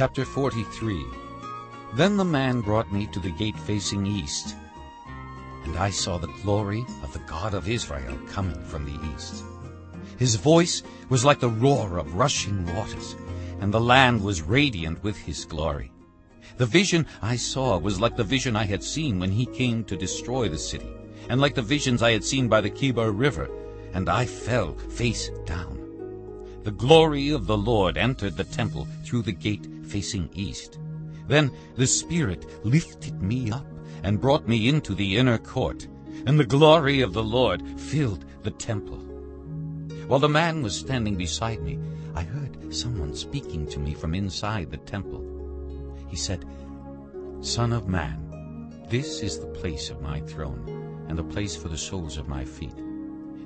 Chapter 43 Then the man brought me to the gate facing east, and I saw the glory of the God of Israel coming from the east. His voice was like the roar of rushing waters, and the land was radiant with his glory. The vision I saw was like the vision I had seen when he came to destroy the city, and like the visions I had seen by the Kebar River, and I fell face down. The glory of the Lord entered the temple through the gate facing east. Then the Spirit lifted me up and brought me into the inner court, and the glory of the Lord filled the temple. While the man was standing beside me, I heard someone speaking to me from inside the temple. He said, Son of man, this is the place of my throne, and the place for the soles of my feet.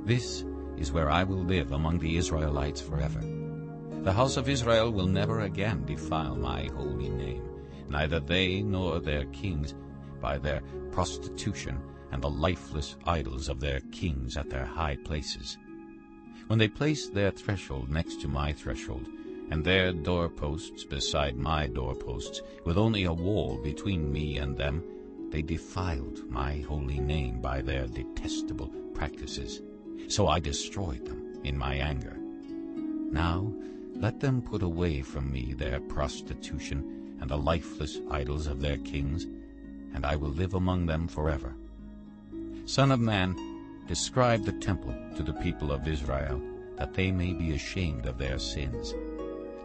This is where I will live among the Israelites forever. The house of Israel will never again defile my holy name, neither they nor their kings, by their prostitution and the lifeless idols of their kings at their high places. When they placed their threshold next to my threshold, and their doorposts beside my doorposts, with only a wall between me and them, they defiled my holy name by their detestable practices. So I destroyed them in my anger. Now let them put away from me their prostitution and the lifeless idols of their kings, and I will live among them forever. Son of man, describe the temple to the people of Israel, that they may be ashamed of their sins.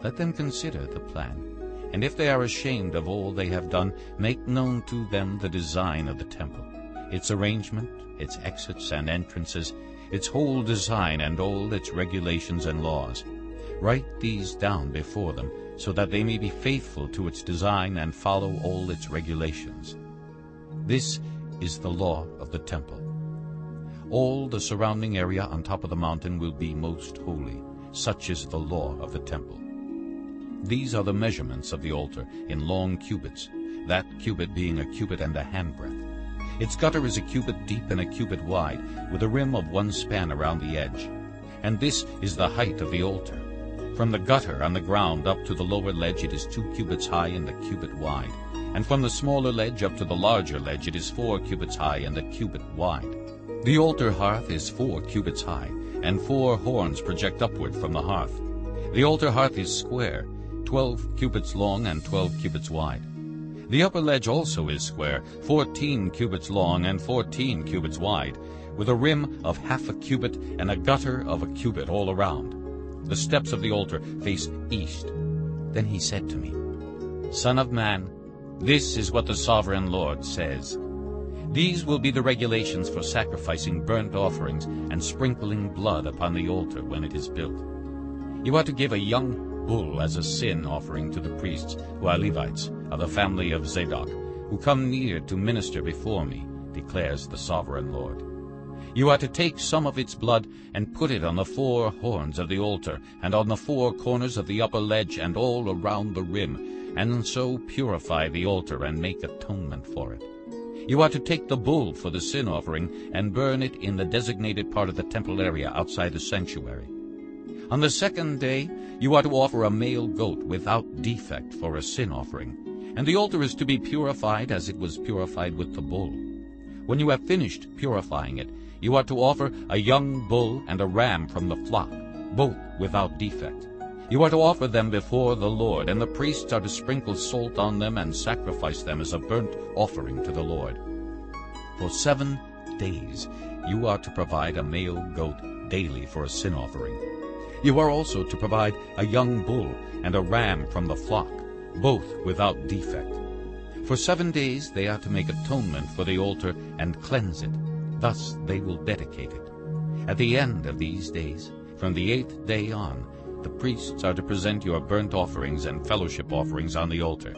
Let them consider the plan, and if they are ashamed of all they have done, make known to them the design of the temple, its arrangement, its exits and entrances, its whole design and all its regulations and laws. Write these down before them, so that they may be faithful to its design and follow all its regulations. This is the law of the temple. All the surrounding area on top of the mountain will be most holy. Such is the law of the temple. These are the measurements of the altar in long cubits, that cubit being a cubit and a handbreadth. Its gutter is a cubit deep and a cubit wide, with a rim of one span around the edge. And this is the height of the altar. From the gutter on the ground up to the lower ledge it is two cubits high and a cubit wide. And from the smaller ledge up to the larger ledge it is four cubits high and a cubit wide. The altar hearth is four cubits high, and four horns project upward from the hearth. The altar hearth is square, twelve cubits long and twelve cubits wide. The upper ledge also is square, fourteen cubits long and fourteen cubits wide, with a rim of half a cubit and a gutter of a cubit all around. The steps of the altar face east. Then he said to me, Son of man, this is what the sovereign Lord says. These will be the regulations for sacrificing burnt offerings and sprinkling blood upon the altar when it is built. You are to give a young bull as a sin offering to the priests, who are Levites, of the family of Zadok, who come near to minister before me, declares the sovereign Lord. You are to take some of its blood and put it on the four horns of the altar, and on the four corners of the upper ledge, and all around the rim, and so purify the altar and make atonement for it. You are to take the bull for the sin offering and burn it in the designated part of the temple area outside the sanctuary. On the second day you are to offer a male goat without defect for a sin offering, and the altar is to be purified as it was purified with the bull. When you have finished purifying it, you are to offer a young bull and a ram from the flock, both without defect. You are to offer them before the Lord, and the priests are to sprinkle salt on them and sacrifice them as a burnt offering to the Lord. For seven days you are to provide a male goat daily for a sin offering. You are also to provide a young bull and a ram from the flock, both without defect. For seven days they are to make atonement for the altar and cleanse it. Thus they will dedicate it. At the end of these days, from the eighth day on, the priests are to present your burnt offerings and fellowship offerings on the altar.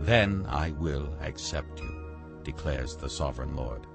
Then I will accept you, declares the Sovereign Lord.